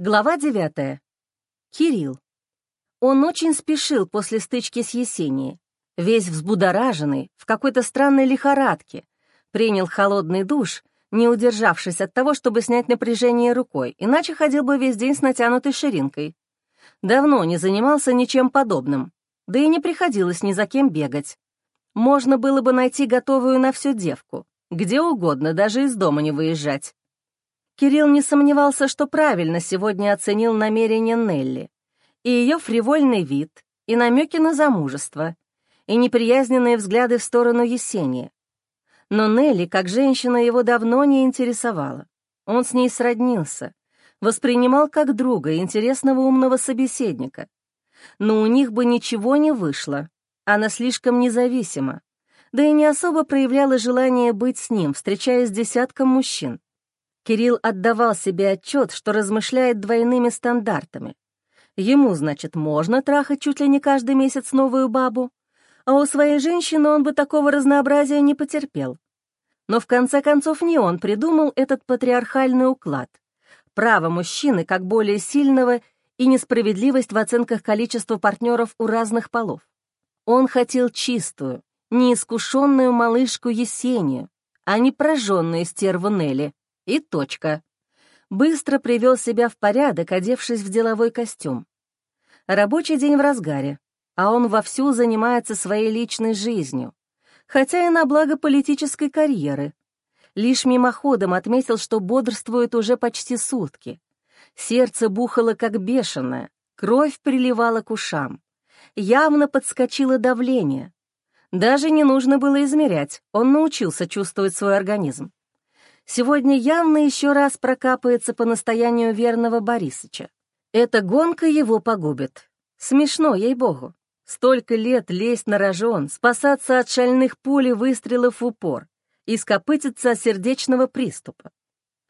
Глава 9. Кирилл. Он очень спешил после стычки с Есенией. Весь взбудораженный, в какой-то странной лихорадке. Принял холодный душ, не удержавшись от того, чтобы снять напряжение рукой, иначе ходил бы весь день с натянутой ширинкой. Давно не занимался ничем подобным, да и не приходилось ни за кем бегать. Можно было бы найти готовую на всю девку, где угодно, даже из дома не выезжать. Кирилл не сомневался, что правильно сегодня оценил намерения Нелли и ее фривольный вид, и намеки на замужество, и неприязненные взгляды в сторону Есения. Но Нелли, как женщина, его давно не интересовала. Он с ней сроднился, воспринимал как друга, интересного умного собеседника. Но у них бы ничего не вышло, она слишком независима, да и не особо проявляла желание быть с ним, встречаясь с десятком мужчин. Кирилл отдавал себе отчет, что размышляет двойными стандартами. Ему, значит, можно трахать чуть ли не каждый месяц новую бабу, а у своей женщины он бы такого разнообразия не потерпел. Но в конце концов не он придумал этот патриархальный уклад. Право мужчины как более сильного и несправедливость в оценках количества партнеров у разных полов. Он хотел чистую, неискушенную малышку Есению, а не прожженную стерву Нелли. И точка. Быстро привел себя в порядок, одевшись в деловой костюм. Рабочий день в разгаре, а он вовсю занимается своей личной жизнью, хотя и на благо политической карьеры. Лишь мимоходом отметил, что бодрствует уже почти сутки. Сердце бухало как бешеное, кровь приливала к ушам. Явно подскочило давление. Даже не нужно было измерять, он научился чувствовать свой организм. Сегодня явно еще раз прокапается по настоянию верного Борисыча. Эта гонка его погубит. Смешно, ей-богу. Столько лет лезть на рожон, спасаться от шальных пуль выстрелов в упор и скопытиться от сердечного приступа.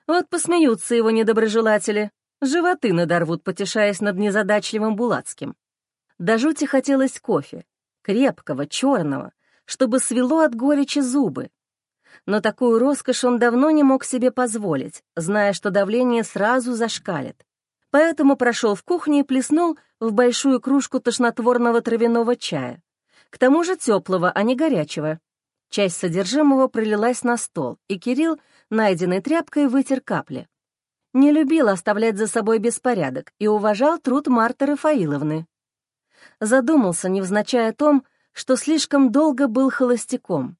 Вот посмеются его недоброжелатели, животы надорвут, потешаясь над незадачливым Булацким. До жути хотелось кофе, крепкого, черного, чтобы свело от горечи зубы, но такую роскошь он давно не мог себе позволить, зная, что давление сразу зашкалит. Поэтому прошел в кухню и плеснул в большую кружку тошнотворного травяного чая. К тому же теплого, а не горячего. Часть содержимого пролилась на стол, и Кирилл, найденной тряпкой, вытер капли. Не любил оставлять за собой беспорядок и уважал труд Марты Рафаиловны. Задумался, невзначай о том, что слишком долго был холостяком,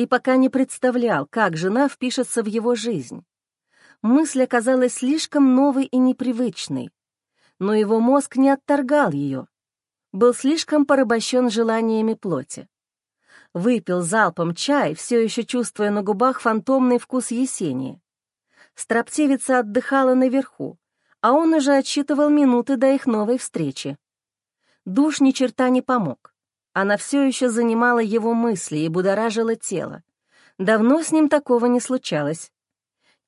и пока не представлял, как жена впишется в его жизнь. Мысль оказалась слишком новой и непривычной, но его мозг не отторгал ее, был слишком порабощен желаниями плоти. Выпил залпом чай, все еще чувствуя на губах фантомный вкус Есении. Строптивица отдыхала наверху, а он уже отсчитывал минуты до их новой встречи. Душ ни черта не помог. Она все еще занимала его мысли и будоражила тело. Давно с ним такого не случалось.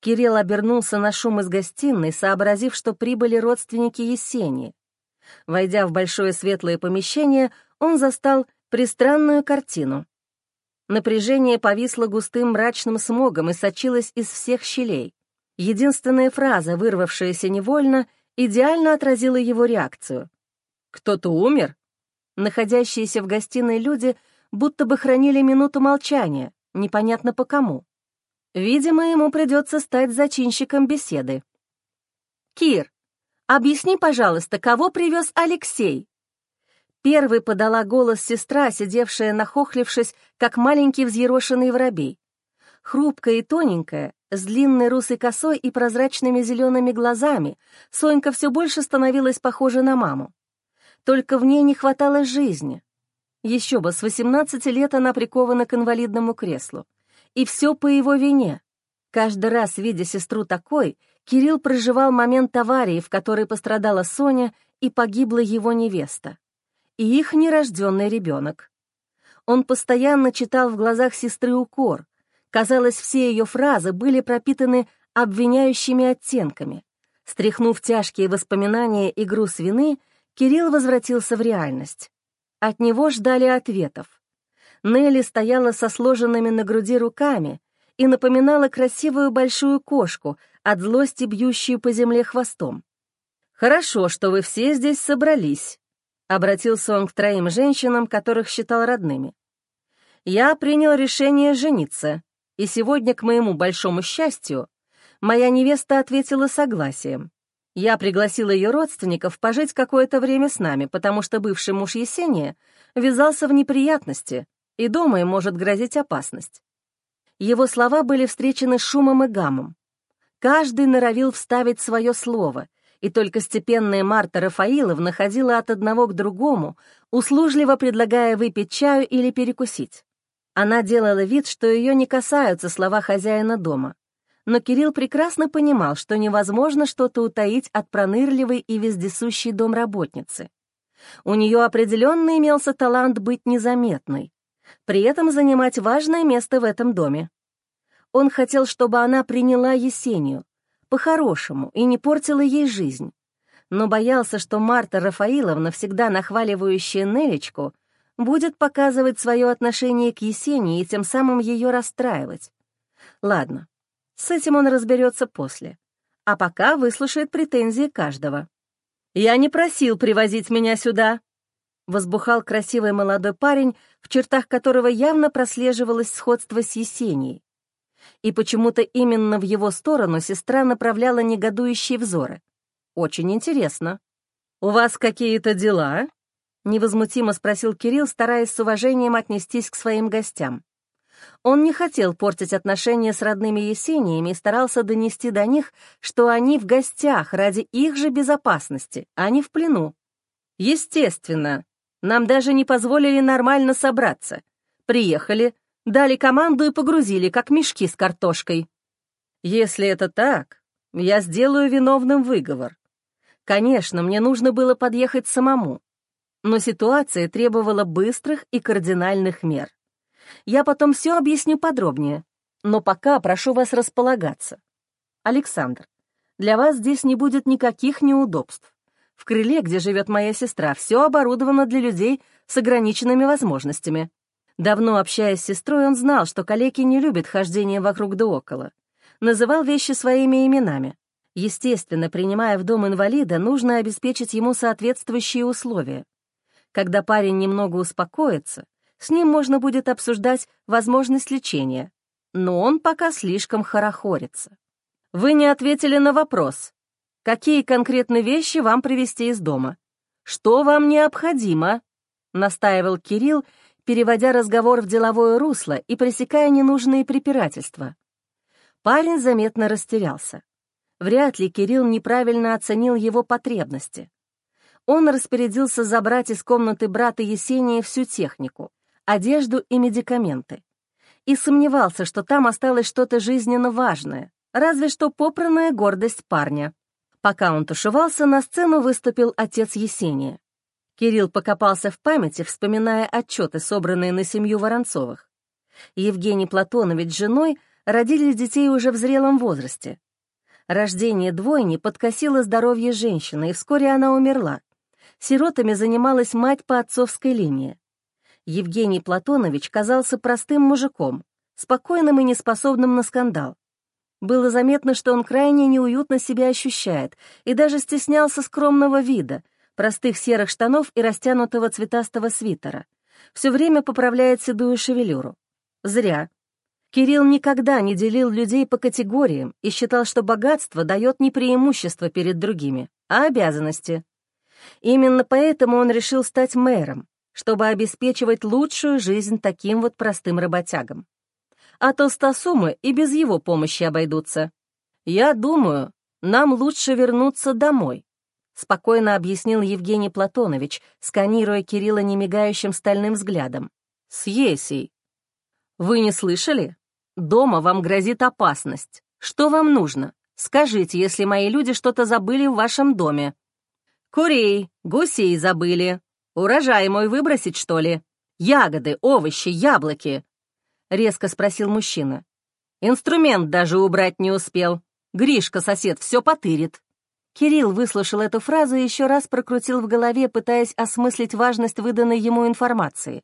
Кирилл обернулся на шум из гостиной, сообразив, что прибыли родственники Есении. Войдя в большое светлое помещение, он застал пристранную картину. Напряжение повисло густым мрачным смогом и сочилось из всех щелей. Единственная фраза, вырвавшаяся невольно, идеально отразила его реакцию. «Кто-то умер?» Находящиеся в гостиной люди будто бы хранили минуту молчания, непонятно по кому. Видимо, ему придется стать зачинщиком беседы. «Кир, объясни, пожалуйста, кого привез Алексей?» Первой подала голос сестра, сидевшая нахохлившись, как маленький взъерошенный воробей. Хрупкая и тоненькая, с длинной русой косой и прозрачными зелеными глазами, Сонька все больше становилась похожа на маму. Только в ней не хватало жизни. Еще бы, с 18 лет она прикована к инвалидному креслу. И все по его вине. Каждый раз, видя сестру такой, Кирилл проживал момент аварии, в которой пострадала Соня и погибла его невеста. И их нерожденный ребенок. Он постоянно читал в глазах сестры укор. Казалось, все ее фразы были пропитаны обвиняющими оттенками. Стряхнув тяжкие воспоминания и груз вины, Кирилл возвратился в реальность. От него ждали ответов. Нелли стояла со сложенными на груди руками и напоминала красивую большую кошку, от злости бьющую по земле хвостом. «Хорошо, что вы все здесь собрались», — обратился он к троим женщинам, которых считал родными. «Я принял решение жениться, и сегодня, к моему большому счастью, моя невеста ответила согласием. Я пригласил ее родственников пожить какое-то время с нами, потому что бывший муж Есения ввязался в неприятности, и дома им может грозить опасность. Его слова были встречены шумом и гамом. Каждый норовил вставить свое слово, и только степенная Марта Рафаиловна ходила от одного к другому, услужливо предлагая выпить чаю или перекусить. Она делала вид, что ее не касаются слова хозяина дома. Но Кирилл прекрасно понимал, что невозможно что-то утаить от пронырливой и вездесущей домработницы. У нее определенно имелся талант быть незаметной, при этом занимать важное место в этом доме. Он хотел, чтобы она приняла Есению, по-хорошему, и не портила ей жизнь. Но боялся, что Марта Рафаиловна, всегда нахваливающая Нелечку, будет показывать свое отношение к Есении и тем самым ее расстраивать. Ладно, с этим он разберется после. А пока выслушает претензии каждого. «Я не просил привозить меня сюда», — возбухал красивый молодой парень, в чертах которого явно прослеживалось сходство с Есенией. И почему-то именно в его сторону сестра направляла негодующие взоры. «Очень интересно. У вас какие-то дела?» — невозмутимо спросил Кирилл, стараясь с уважением отнестись к своим гостям. Он не хотел портить отношения с родными Есениями и старался донести до них, что они в гостях ради их же безопасности, а не в плену. Естественно, нам даже не позволили нормально собраться. Приехали, дали команду и погрузили, как мешки с картошкой. Если это так, я сделаю виновным выговор. Конечно, мне нужно было подъехать самому, но ситуация требовала быстрых и кардинальных мер. Я потом все объясню подробнее, но пока прошу вас располагаться. Александр, для вас здесь не будет никаких неудобств. В крыле, где живет моя сестра, все оборудовано для людей с ограниченными возможностями. Давно общаясь с сестрой, он знал, что калеки не любят хождение вокруг да около. Называл вещи своими именами. Естественно, принимая в дом инвалида, нужно обеспечить ему соответствующие условия. Когда парень немного успокоится, с ним можно будет обсуждать возможность лечения, но он пока слишком хорохорится. Вы не ответили на вопрос. Какие конкретные вещи вам привезти из дома? Что вам необходимо? Настаивал Кирилл, переводя разговор в деловое русло и пресекая ненужные препирательства. Парень заметно растерялся. Вряд ли Кирилл неправильно оценил его потребности он распорядился забрать из комнаты брата Есения всю технику, одежду и медикаменты. И сомневался, что там осталось что-то жизненно важное, разве что попранная гордость парня. Пока он тушевался, на сцену выступил отец Есения. Кирилл покопался в памяти, вспоминая отчеты, собранные на семью Воронцовых. Евгений Платонович с женой родили детей уже в зрелом возрасте. Рождение двойни подкосило здоровье женщины, и вскоре она умерла. Сиротами занималась мать по отцовской линии. Евгений Платонович казался простым мужиком, спокойным и неспособным на скандал. Было заметно, что он крайне неуютно себя ощущает и даже стеснялся скромного вида, простых серых штанов и растянутого цветастого свитера. Все время поправляет седую шевелюру. Зря. Кирилл никогда не делил людей по категориям и считал, что богатство дает не преимущество перед другими, а обязанности. Именно поэтому он решил стать мэром, чтобы обеспечивать лучшую жизнь таким вот простым работягам. А толстосумы и без его помощи обойдутся. Я думаю, нам лучше вернуться домой, спокойно объяснил Евгений Платонович, сканируя Кирилла немигающим стальным взглядом. С Есей. Вы не слышали? Дома вам грозит опасность. Что вам нужно? Скажите, если мои люди что-то забыли в вашем доме. Курей, гусей забыли. Урожай мой выбросить, что ли? Ягоды, овощи, яблоки?» — резко спросил мужчина. «Инструмент даже убрать не успел. Гришка, сосед, все потырит». Кирилл выслушал эту фразу и еще раз прокрутил в голове, пытаясь осмыслить важность выданной ему информации.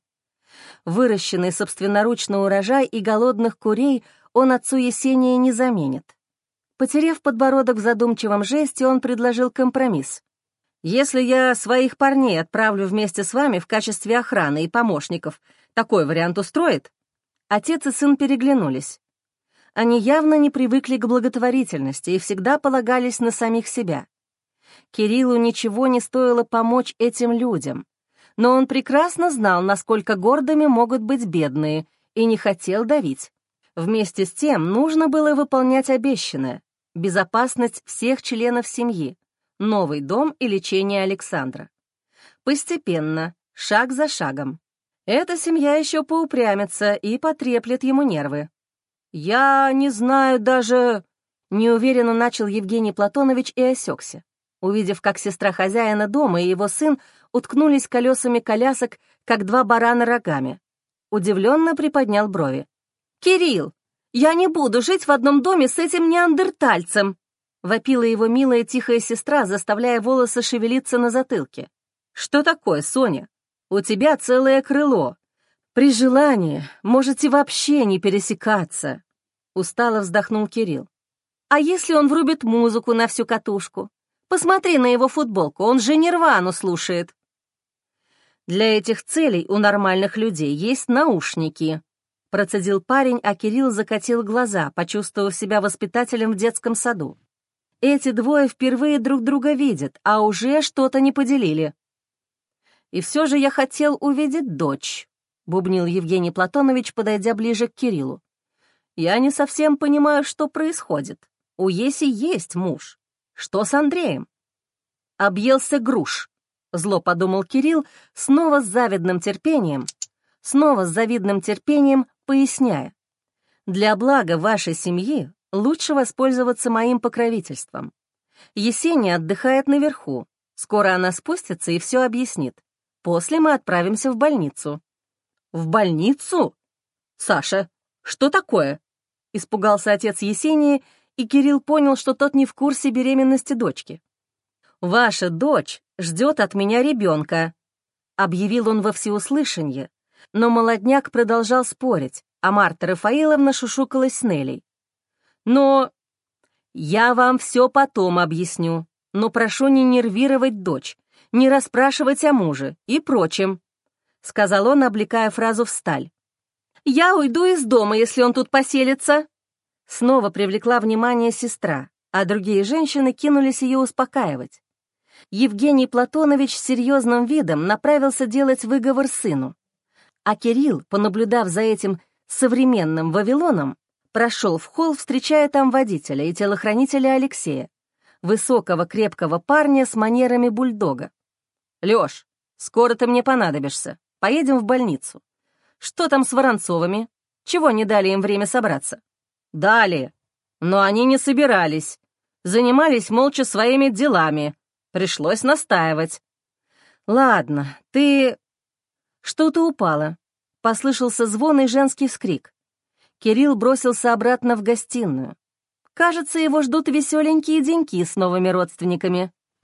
Выращенный собственноручно урожай и голодных курей он отцу Есения не заменит. Потерев подбородок в задумчивом жесте, он предложил компромисс. Если я своих парней отправлю вместе с вами в качестве охраны и помощников, такой вариант устроит?» Отец и сын переглянулись. Они явно не привыкли к благотворительности и всегда полагались на самих себя. Кириллу ничего не стоило помочь этим людям, но он прекрасно знал, насколько гордыми могут быть бедные, и не хотел давить. Вместе с тем нужно было выполнять обещанное — безопасность всех членов семьи, новый дом и лечение Александра. Постепенно, шаг за шагом. Эта семья еще поупрямится и потреплет ему нервы. «Я не знаю даже...» — неуверенно начал Евгений Платонович и осекся, увидев, как сестра хозяина дома и его сын уткнулись колесами колясок, как два барана рогами. Удивленно приподнял брови. «Кирилл, я не буду жить в одном доме с этим неандертальцем!» Вопила его милая тихая сестра, заставляя волосы шевелиться на затылке. «Что такое, Соня? У тебя целое крыло. При желании можете вообще не пересекаться!» Устало вздохнул Кирилл. «А если он врубит музыку на всю катушку? Посмотри на его футболку, он же нирвану слушает!» Для этих целей у нормальных людей есть наушники. Процедил парень, а Кирилл закатил глаза, почувствовав себя воспитателем в детском саду. Эти двое впервые друг друга видят, а уже что-то не поделили. «И все же я хотел увидеть дочь», — бубнил Евгений Платонович, подойдя ближе к Кириллу. «Я не совсем понимаю, что происходит. У Еси есть муж. Что с Андреем?» «Объелся груш», — зло подумал Кирилл, снова с завидным терпением, снова с завидным терпением поясняя. «Для блага вашей семьи лучше воспользоваться моим покровительством. Есения отдыхает наверху. Скоро она спустится и все объяснит. После мы отправимся в больницу». «В больницу? Саша, что такое?» Испугался отец Есении, и Кирилл понял, что тот не в курсе беременности дочки. «Ваша дочь ждет от меня ребенка», — объявил он во всеуслышание, но молодняк продолжал спорить, а Марта Рафаиловна шушукалась с Нелей. «Но я вам все потом объясню, но прошу не нервировать дочь, не расспрашивать о муже и прочем», — сказал он, облекая фразу в сталь. «Я уйду из дома, если он тут поселится», — снова привлекла внимание сестра, а другие женщины кинулись ее успокаивать. Евгений Платонович с серьезным видом направился делать выговор сыну. А Кирилл, понаблюдав за этим современным Вавилоном, прошел в холл, встречая там водителя и телохранителя Алексея, высокого крепкого парня с манерами бульдога. «Лёш, скоро ты мне понадобишься. Поедем в больницу. Что там с Воронцовыми? Чего не дали им время собраться?» «Дали. Но они не собирались. Занимались молча своими делами», Пришлось настаивать. «Ладно, ты...» Что-то упало. Послышался звон и женский вскрик. Кирилл бросился обратно в гостиную. Кажется, его ждут веселенькие деньки с новыми родственниками.